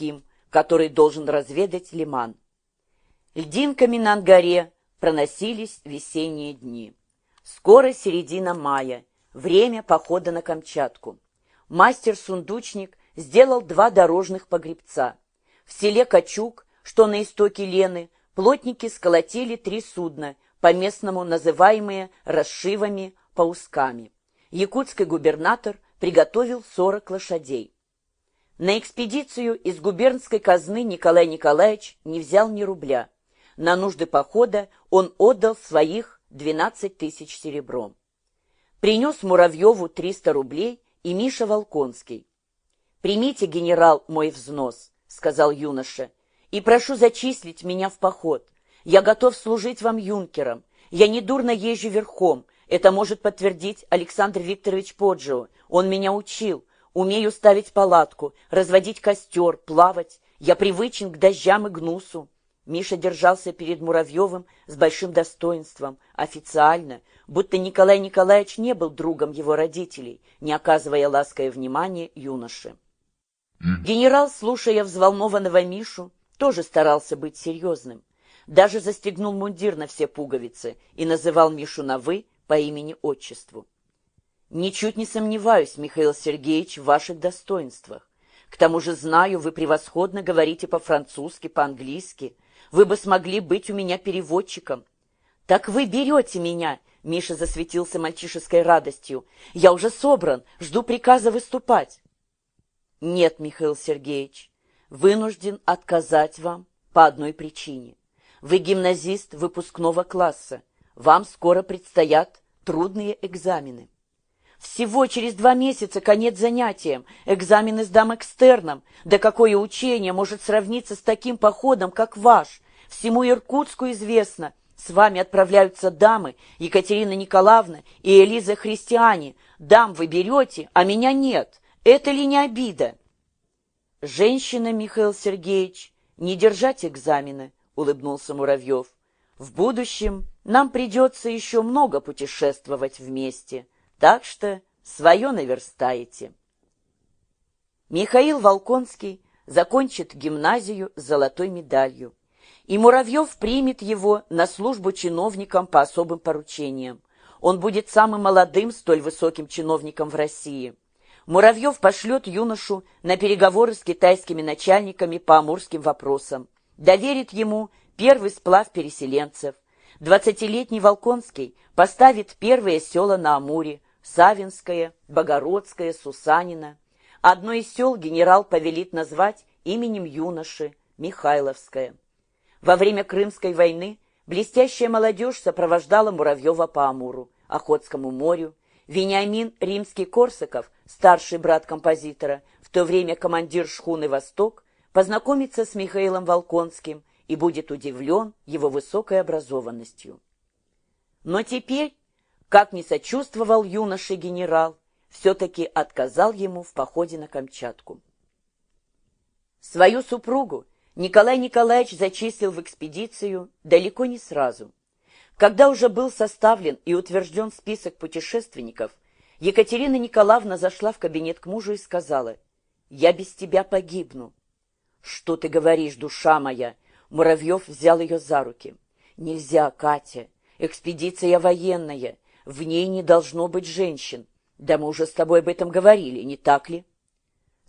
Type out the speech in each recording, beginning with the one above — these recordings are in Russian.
морским, который должен разведать лиман. Льдинками на ангаре проносились весенние дни. Скоро середина мая, время похода на Камчатку. Мастер-сундучник сделал два дорожных погребца. В селе Качук, что на истоке Лены, плотники сколотили три судна, по-местному называемые расшивами паусками. Якутский губернатор приготовил 40 лошадей. На экспедицию из губернской казны Николай Николаевич не взял ни рубля. На нужды похода он отдал своих 12 тысяч серебром. Принес Муравьеву 300 рублей и Миша Волконский. «Примите, генерал, мой взнос», — сказал юноша, — «и прошу зачислить меня в поход. Я готов служить вам юнкером. Я недурно езжу верхом. Это может подтвердить Александр Викторович Поджио. Он меня учил. Умею ставить палатку, разводить костер, плавать. Я привычен к дождям и гнусу. Миша держался перед Муравьевым с большим достоинством, официально, будто Николай Николаевич не был другом его родителей, не оказывая лаское внимание юноше. Генерал, слушая взволнованного Мишу, тоже старался быть серьезным. Даже застегнул мундир на все пуговицы и называл Мишу на «вы» по имени-отчеству. «Ничуть не сомневаюсь, Михаил Сергеевич, в ваших достоинствах. К тому же знаю, вы превосходно говорите по-французски, по-английски. Вы бы смогли быть у меня переводчиком». «Так вы берете меня!» — Миша засветился мальчишеской радостью. «Я уже собран, жду приказа выступать». «Нет, Михаил Сергеевич, вынужден отказать вам по одной причине. Вы гимназист выпускного класса. Вам скоро предстоят трудные экзамены. Всего через два месяца конец занятиям, экзамены сдам экстерном. Да какое учение может сравниться с таким походом, как ваш? Всему Иркутску известно. С вами отправляются дамы Екатерина Николаевна и Элиза Христиане. Дам вы берете, а меня нет. Это ли не обида? Женщина, Михаил Сергеевич, не держать экзамены, улыбнулся Муравьев. В будущем нам придется еще много путешествовать вместе, так что свое наверстаете. Михаил Волконский закончит гимназию с золотой медалью, и Муравьев примет его на службу чиновникам по особым поручениям. Он будет самым молодым столь высоким чиновником в России. Муравьев пошлет юношу на переговоры с китайскими начальниками по амурским вопросам доверит ему первый сплав переселенцев. Двадцатилетний Волконский поставит первые села на Амуре – Савинское, Богородское, Сусанина. Одно из сел генерал повелит назвать именем юноши – Михайловское. Во время Крымской войны блестящая молодежь сопровождала Муравьева по Амуру, Охотскому морю. Вениамин Римский-Корсаков, старший брат композитора, в то время командир шхуны «Восток», познакомится с Михаилом Волконским и будет удивлен его высокой образованностью. Но теперь, как не сочувствовал юноше генерал, все-таки отказал ему в походе на Камчатку. Свою супругу Николай Николаевич зачислил в экспедицию далеко не сразу. Когда уже был составлен и утвержден список путешественников, Екатерина Николаевна зашла в кабинет к мужу и сказала, «Я без тебя погибну». «Что ты говоришь, душа моя?» Муравьев взял ее за руки. «Нельзя, Катя. Экспедиция военная. В ней не должно быть женщин. Да мы уже с тобой об этом говорили, не так ли?»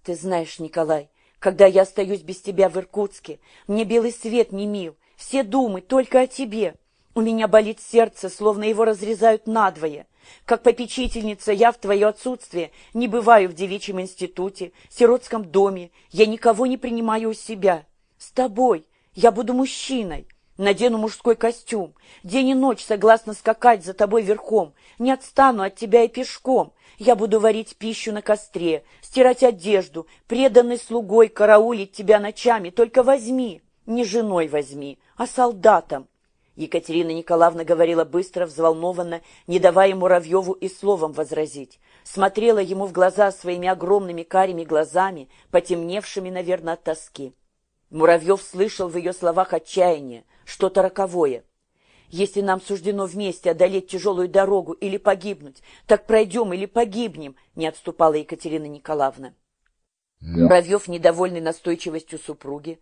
«Ты знаешь, Николай, когда я остаюсь без тебя в Иркутске, мне белый свет не мил. Все думы только о тебе. У меня болит сердце, словно его разрезают надвое. Как попечительница я в твое отсутствие не бываю в девичьем институте, сиротском доме, я никого не принимаю у себя. С тобой я буду мужчиной, надену мужской костюм, день и ночь согласна скакать за тобой верхом, не отстану от тебя и пешком. Я буду варить пищу на костре, стирать одежду, преданный слугой караулить тебя ночами, только возьми, не женой возьми, а солдатом. Екатерина Николаевна говорила быстро, взволнованно, не давая Муравьеву и словом возразить. Смотрела ему в глаза своими огромными карими глазами, потемневшими, наверное, от тоски. Муравьев слышал в ее словах отчаяние, что-то роковое. «Если нам суждено вместе одолеть тяжелую дорогу или погибнуть, так пройдем или погибнем», не отступала Екатерина Николаевна. Муравьев, недовольный настойчивостью супруги,